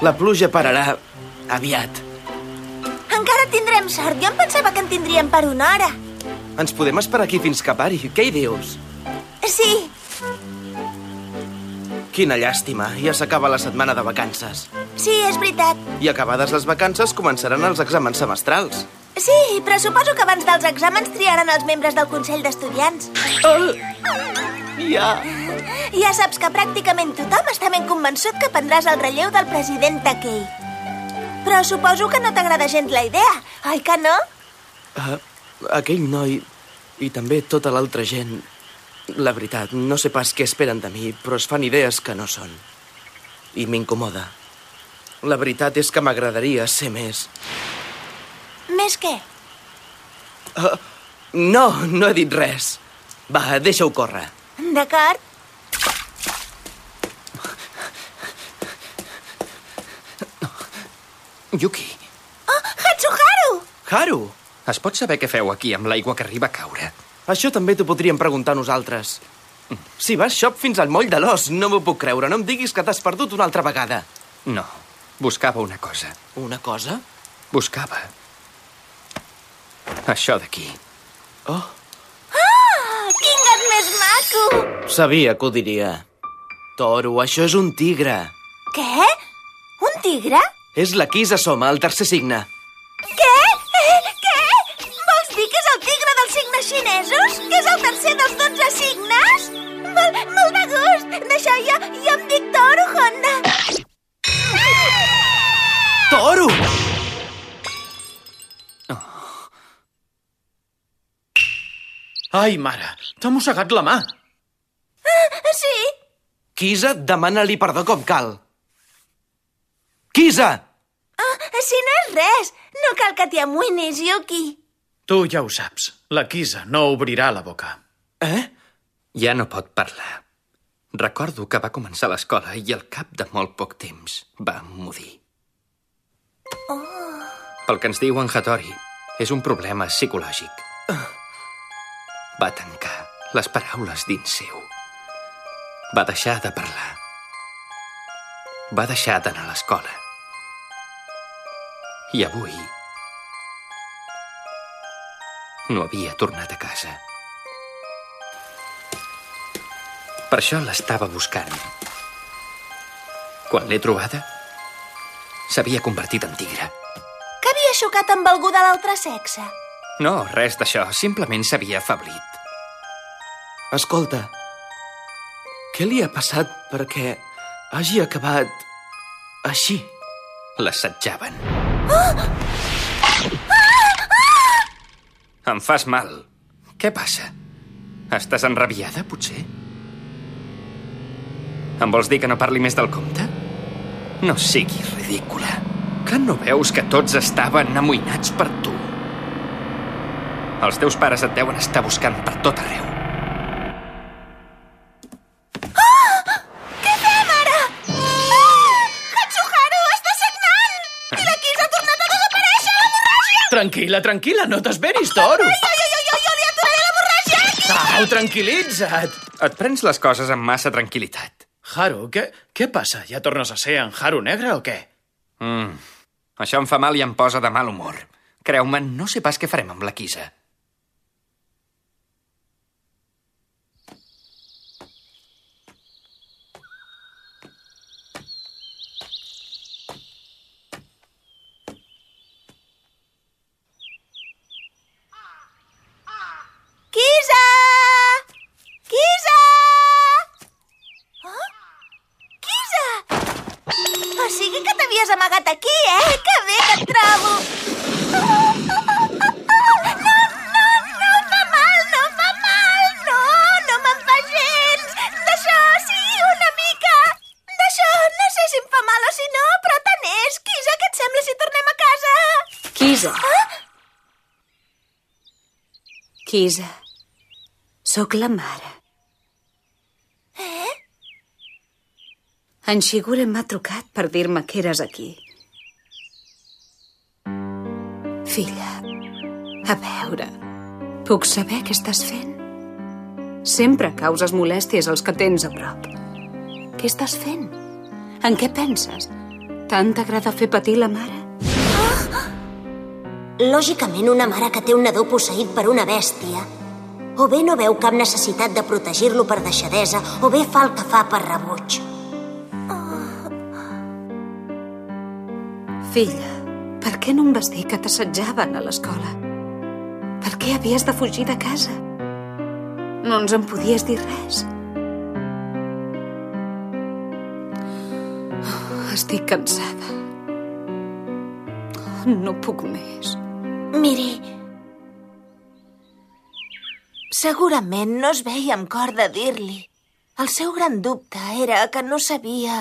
La pluja pararà aviat. Encara tindrem sort. Jo em pensava que en tindríem per una hora. Ens podem esperar aquí fins que pari. Què hi dius? Sí, Quina llàstima. Ja s'acaba la setmana de vacances. sí, és veritat. I acabades les vacances començaran els exàmens semestrals. Sí, però suposo que abans dels exàmens triaran els membres del Consell d'Estudiants. Oh! Ja... Ja saps que pràcticament tothom està ben convençut que prendràs el relleu del president Takei. Però suposo que no t'agrada gens la idea, oi que no? Uh, aquell noi i també tota l'altra gent... La veritat, no sé pas què esperen de mi, però es fan idees que no són. I m'incomoda. La veritat és que m'agradaria ser més... Més què? Uh, no, no he dit res. Va, deixa-ho córrer. D'acord? Yuki, Oh, Hatsuharu! Haru, es pot saber què feu aquí amb l'aigua que arriba a caure? això també t'ho podríem preguntar nosaltres. Si vas xop fins al moll de l'os, no m'ho puc creure. No em diguis que t'has perdut una altra vegada. No, buscava una cosa. Una cosa? Buscava... Això d'aquí. Oh, Ah, quin gat més maco! sabia que ho diria. Toro, això és un tigre. Què? Un tigre? És la Kisa Soma, el tercer signe. Què? Eh, Què? Vols dir que és el tigre dels signes xinesos? Que és el tercer dels dotze signes? Molt, molt de gust! D'això jo, jo em dic Toro Honda. Toro! Ai, mare, t'ha mossegat la mà. Sí? Kisa, demana-li perdó com cal. Kisa! Ah, si no és res, no cal que t'hi amoïnis, Yuki. Tu ja ho saps. La Kisa no obrirà la boca. Eh? Ja no pot parlar. Recordo que va començar l'escola i al cap de molt poc temps va emmudir. Oh. Pel que ens diu en Hattori, és un problema psicològic. Va tancar les paraules dins seu. Va deixar de parlar. Va deixar d'anar a l'escola. I avui no havia tornat a casa. Per això l'estava buscant. Quan l'he trobada, s'havia convertit en tigre. Que havia xocat amb algú de l'altre sexe. No, res d'això. Simplement s'havia afablit. Escolta, què li ha passat perquè hagi acabat així? L'assetjaven. Em fas mal. Què passa? Estàs enrabiada, potser? Em vols dir que no parli més del compte? No siguis ridícula. Que no veus que tots estaven amoïnats per tu? Els teus pares et deuen estar buscant per tot arreu. Tranquil·la, tranquil·la, no t'esveris, toro. Jo, jo, jo, jo, jo li aturaré l'hemorràgia! Au, tranquil·litza't. Et prens les coses amb massa tranquil·litat. Haru, què, què passa? Ja tornes a ser en Haru negre o què? Mm. Això em fa mal i em posa de mal humor. Creu-me, no sé pas què farem amb la. Kisa! Kisa! Oh? Kisa! O sigui que t'havies amagat aquí, eh? Que bé que et trobo! No, no, no fa mal, no fa mal! No, no me'n fa gens! D'això sí, una mica! D'això no sé si em fa mal o si no, però tant és! Kisa, què et sembla si tornem a casa? Kisa, Ah? Kisa, sóc la mare. Eh? En Shigure m'ha trucat per dir-me que eres aquí. Filla, a veure, puc saber què estàs fent? Sempre causes molèsties als que tens a prop. Què estàs fent? En què penses? Tant t'agrada fer patir la mare? Lògicament, una mare que té un nadó posseït per una bèstia o bé no veu cap necessitat de protegir-lo per deixadesa o bé fa el que fa per rebuig. Filla, per què no em vas dir que t'assetjaven a l'escola? Per què havies de fugir de casa? No ens en podies dir res? Oh, estic cansada. No puc més. Miri, segurament no es veia amb cor de dir-li. El seu gran dubte era que no sabia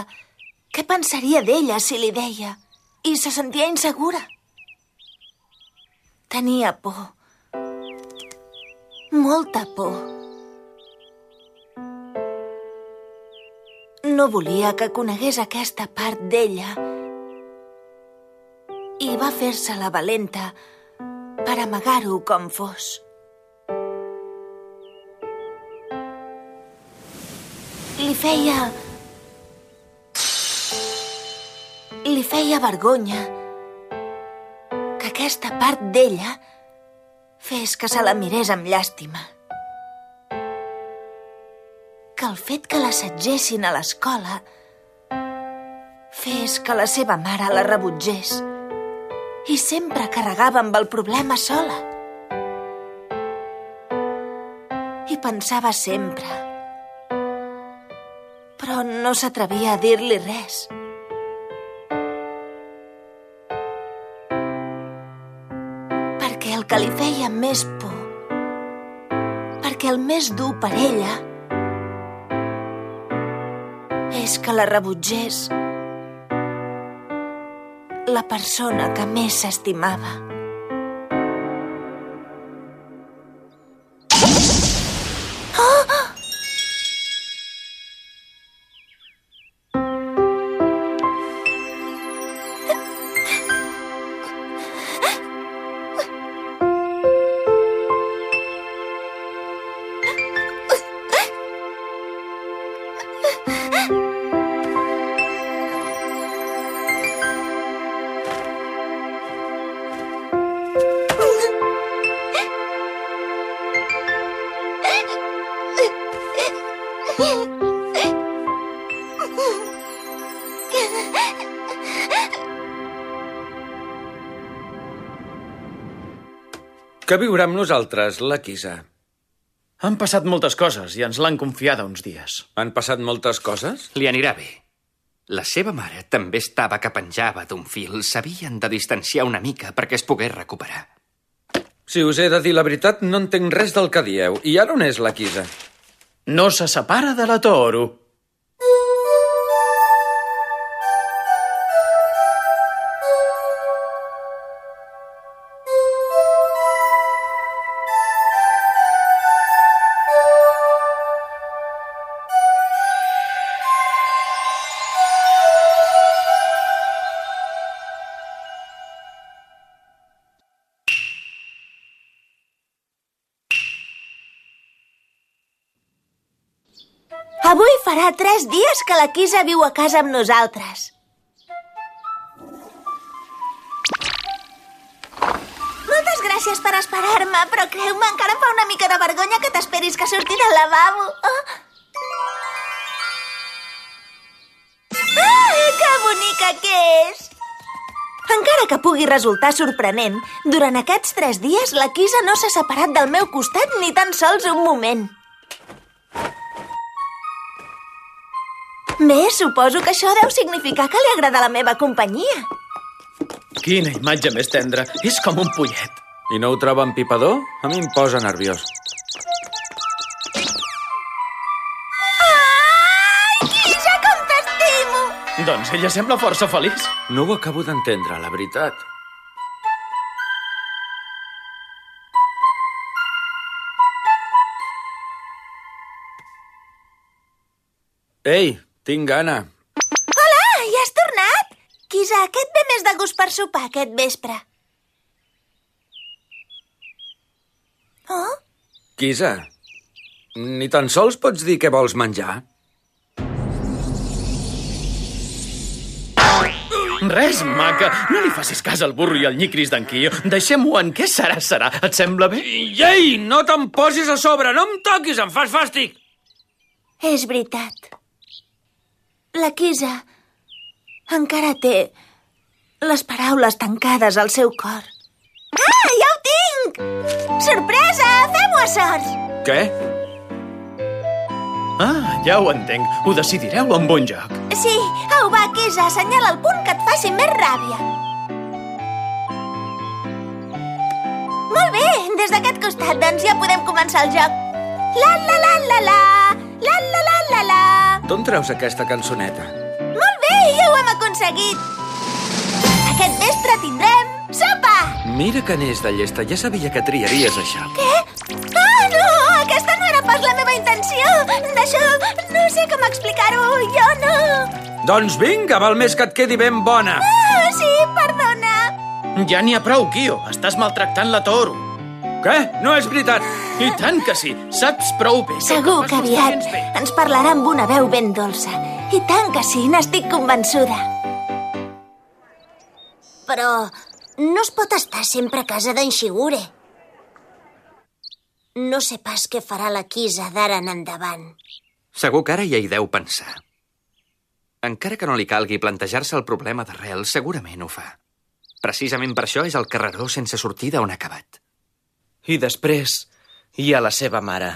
què pensaria d'ella si li deia i se sentia insegura. Tenia por. Molta por. No volia que conegués aquesta part d'ella i va fer-se la valenta per amagar-ho com fos. Li feia... Li feia vergonya que aquesta part d'ella fes que se la mirés amb llàstima. Que el fet que l'assetgessin a l'escola fes que la seva mare la rebutgés i sempre carregava amb el problema sola. I pensava sempre, però no s'atrevia a dir-li res. Perquè que li feia més por, perquè el més dur per ella és que la rebutgés la persona que més s'estimava. Que viurà amb nosaltres, la Quisa. Han passat moltes coses i ens l'han confiada uns dies. Han passat moltes coses? Li anirà bé. La seva mare també estava que penjava d'un fil. S'havien de distanciar una mica perquè es pogués recuperar. Si us he de dir la veritat, no entenc res del que dieu. I ara on és la Quisa? No se separa de la Toro. Tres dies que la Quisa viu a casa amb nosaltres. Moltes gràcies per esperar-me, però creu-me, encara em fa una mica de vergonya que t'esperis que surti del lavabo. Oh. Ah, que bonica que és! Encara que pugui resultar sorprenent, durant aquests tres dies la Quisa no s'ha separat del meu costat ni tan sols un moment. Bé, suposo que això deu significar que li agrada la meva companyia. Quina imatge més tendra. És com un pollet. I no ho troba empipador? A mi em posa nerviós. Ai, Quisa, com t'estimo! Doncs ella sembla força feliç. No ho acabo d'entendre, la veritat. Ei, tinc gana. Hola, ja has tornat? Quisa, què et ve més de gust per sopar aquest vespre? Oh? Quisa, ni tan sols pots dir què vols menjar? Res, maca. No li facis cas al burro i al nyicris d'en Quillo. Deixem-ho en què serà, serà. Et sembla bé? Ei, no te'n posis a sobre! No em toquis, em fas fàstic! És veritat. La Quisa encara té les paraules tancades al seu cor. Ah, ja ho tinc! Sorpresa! Fem-ho a sorts! Què? Ah, ja ho entenc. Ho decidireu en bon joc. Sí, au, va, Quisa, assenyala el punt que et faci més ràbia. Molt bé, des d'aquest costat, doncs ja podem començar el joc. La la la la la, la la la la la. D'on treus aquesta cançoneta? Molt bé, ja ho hem aconseguit. Aquest vespre tindrem sopa. Mira que n'és de llesta, ja sabia que triaries això. Què? Ah, no, aquesta no era pas la meva intenció. D'això no sé com explicar-ho, jo no. Doncs vinga, val més que et quedi ben bona. Ah, sí, perdona. Ja n'hi ha prou, Kio. Estàs maltractant la Toro. Què? No és veritat. I tant que sí. Saps prou bé. Segur que aviat ens parlarà amb una veu ben dolça. I tant que sí, n'estic convençuda. Però no es pot estar sempre a casa d'en Shigure. No sé pas què farà la Kisa d'ara en endavant. Segur que ara ja hi deu pensar. Encara que no li calgui plantejar-se el problema d'arrel, segurament ho fa. Precisament per això és el carreró sense sortida on ha acabat. I després hi ha la seva mare.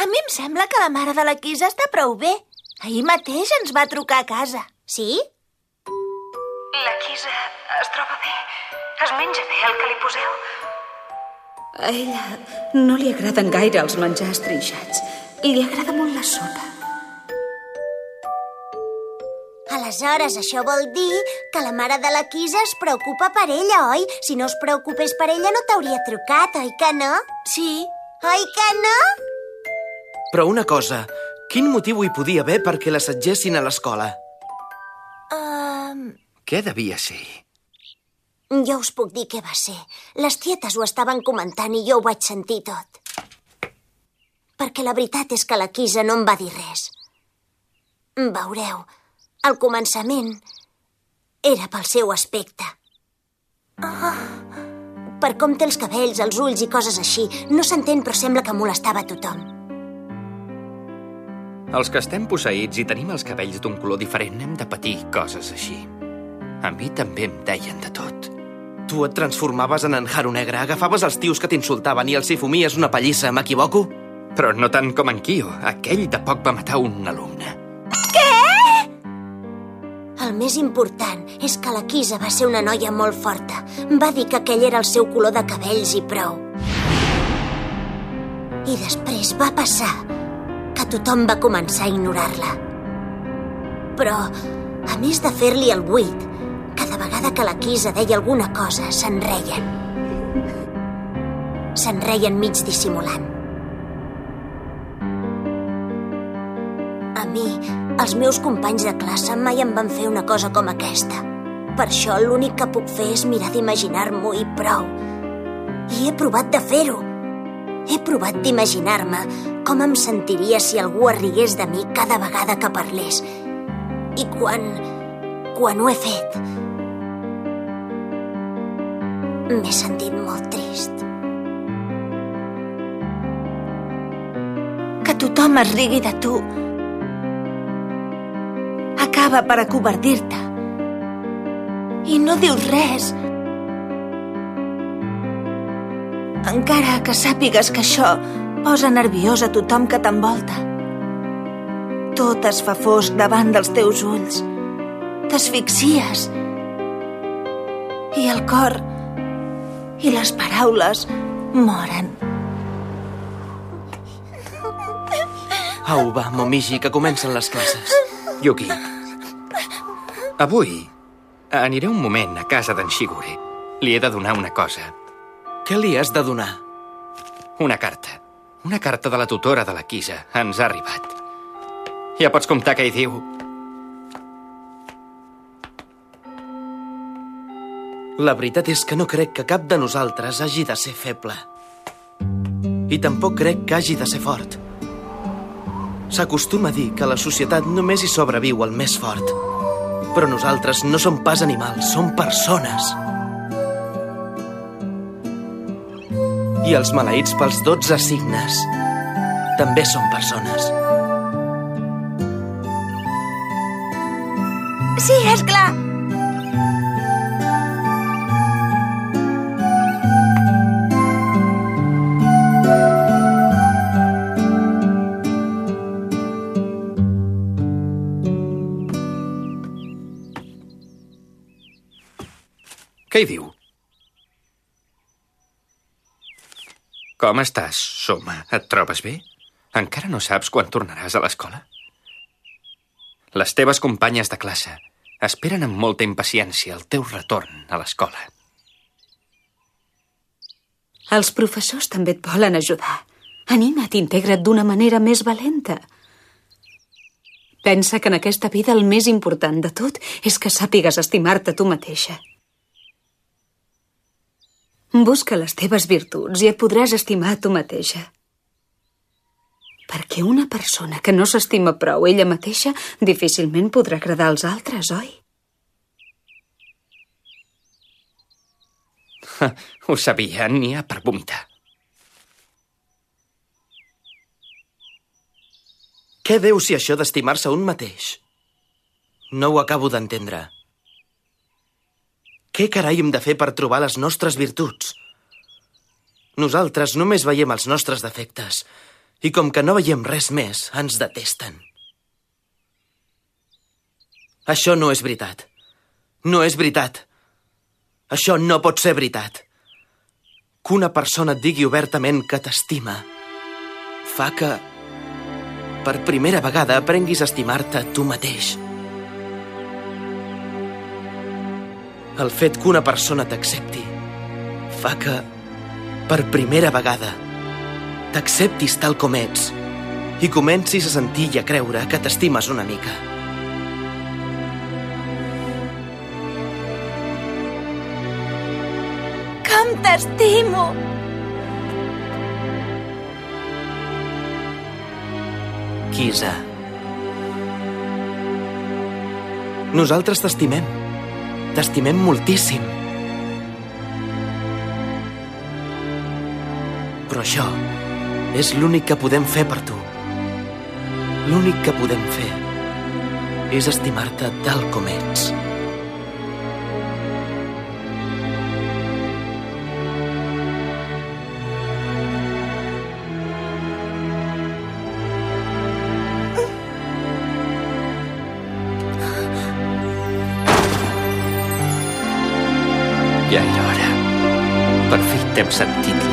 A mi em sembla que la mare de la Quisa està prou bé. Ahir mateix ens va trucar a casa. Sí? La Quisa es troba bé. Es menja bé el que li poseu? A ella no li agraden gaire els menjars trinxats. Li agrada molt la sopa. Aleshores, això vol dir que la mare de la Kisa es preocupa per ella, oi? Si no es preocupés per ella no t'hauria trucat, oi que no? Sí, Oi que no? Però una cosa, quin motiu hi podia haver perquè l'assetgessin a l'escola? um, Què devia ser? Jo us puc dir què va ser. Les tietes ho estaven comentant i jo ho vaig sentir tot. Perquè la veritat és que la Kisa no em va dir res. Veureu, al començament era pel seu aspecte. Per com té els cabells, els ulls i coses així. No s'entén, però sembla que molestava tothom. Els que estem posseïts i tenim els cabells d'un color diferent hem de patir coses així. A mi també em deien de tot. Tu et transformaves en en Haru Negre, agafaves els tios que t'insultaven i hi fumies una pallissa, m'equivoco? Però no tant com en Kyo. Aquell de poc va matar un alumne. El més important és que la Kisa va ser una noia molt forta. Va dir que aquell era el seu color de cabells i prou. I després va passar que tothom va començar a ignorar-la. Però, a més de fer-li el buit, cada vegada que la Kisa deia alguna cosa, se'n reien. Se'n reien mig dissimulant. Mi, els meus companys de classe mai em van fer una cosa com aquesta. Per això l'únic que puc fer és mirar d'imaginar-m'ho i prou. I he provat de fer-ho. He provat d'imaginar-me com em sentiria si algú es rigués de mi cada vegada que parlés. I quan... quan ho he fet... M'he sentit molt trist. que tothom es rigui de tu acaba per acobardir-te. I no dius res. Encara que sàpigues que això posa nerviós a tothom que t'envolta. Tot es fa fosc davant dels teus ulls. T'asfixies. I el cor i les paraules moren. Au, va, Momiji, que comencen les classes. Yuki, avui aniré un moment a casa d'en Shigure. Li he de donar una cosa. Què li has de donar? Una carta. Una carta de la tutora de la Kisa. Ens ha arribat. Ja pots comptar què hi diu. La veritat és que no crec que cap de nosaltres hagi de ser feble. I tampoc crec que hagi de ser fort. S'acostuma a dir que a la societat només hi sobreviu el més fort. Però nosaltres no som pas animals, som persones. I els maleïts pels 12 signes també són persones. Sí, és clar. Com estàs, Soma? Et trobes bé? Encara no saps quan tornaràs a l'escola? Les teves companyes de classe esperen amb molta impaciència el teu retorn a l'escola. Els professors també et volen ajudar. Anima't, integra't d'una manera més valenta. Pensa que en aquesta vida el més important de tot és que sàpigues estimar-te tu mateixa. Busca les teves virtuts i et podràs estimar a tu mateixa. Perquè una persona que no s'estima prou ella mateixa difícilment podrà agradar als altres, oi? Ho sabia, n'hi ha per vomitar. Què veu si això d'estimar-se un mateix? No ho acabo d'entendre. Què carai hem de fer per trobar les nostres virtuts? Nosaltres només veiem els nostres defectes i com que no veiem res més, ens detesten. Això no és veritat. No és veritat. Això no pot ser veritat. Que una persona et digui obertament que t'estima fa que, per primera vegada, aprenguis a estimar-te tu mateix. El fet que una persona t'accepti fa que, per primera vegada, t'acceptis tal com ets i comencis a sentir i a creure que t'estimes una mica. Com t'estimo! Kisa. Nosaltres t'estimem. T'estimem moltíssim. Però això és l'únic que podem fer per tu. L'únic que podem fer és estimar-te tal com ets. T'hem sentit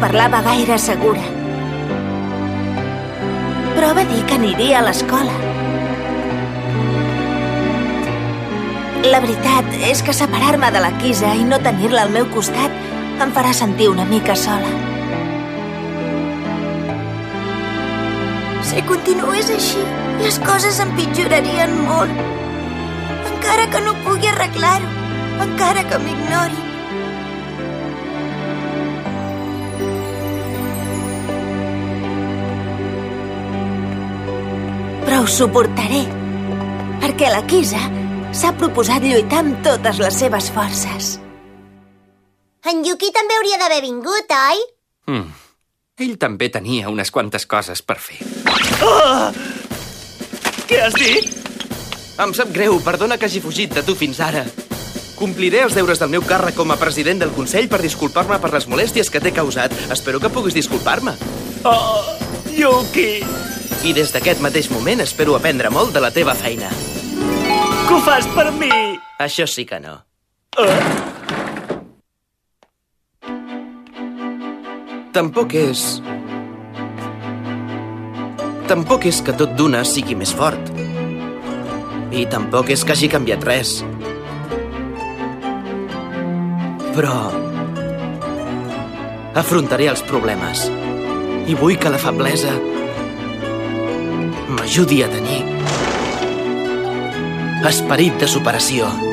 parlava gaire segura. Però va dir que aniria a l'escola. La veritat és que separar-me de la Kisa i no tenir-la al meu costat em farà sentir una mica sola. Si continués així, les coses empitjorarien molt. Encara que no pugui arreglar-ho, encara que m'ignori. Però ho suportaré, perquè la Kisa s'ha proposat lluitar amb totes les seves forces. En Yuki també hauria d'haver vingut, oi? Mm. Ell també tenia unes quantes coses per fer. Què has dit? Em sap greu, perdona que hagi fugit de tu fins ara. Compliré els deures del meu càrrec com a president del Consell per disculpar-me per les molèsties que t'he causat. Espero que puguis disculpar-me. Oh, Yuki! I des d'aquest mateix moment espero aprendre molt de la teva feina. Que ho fas per mi? Això sí que no. tampoc és... Tampoc és que tot d'una sigui més fort. I tampoc és que hagi canviat res. Però... Afrontaré els problemes. I vull que la feblesa m'ajudi a tenir esperit de superació.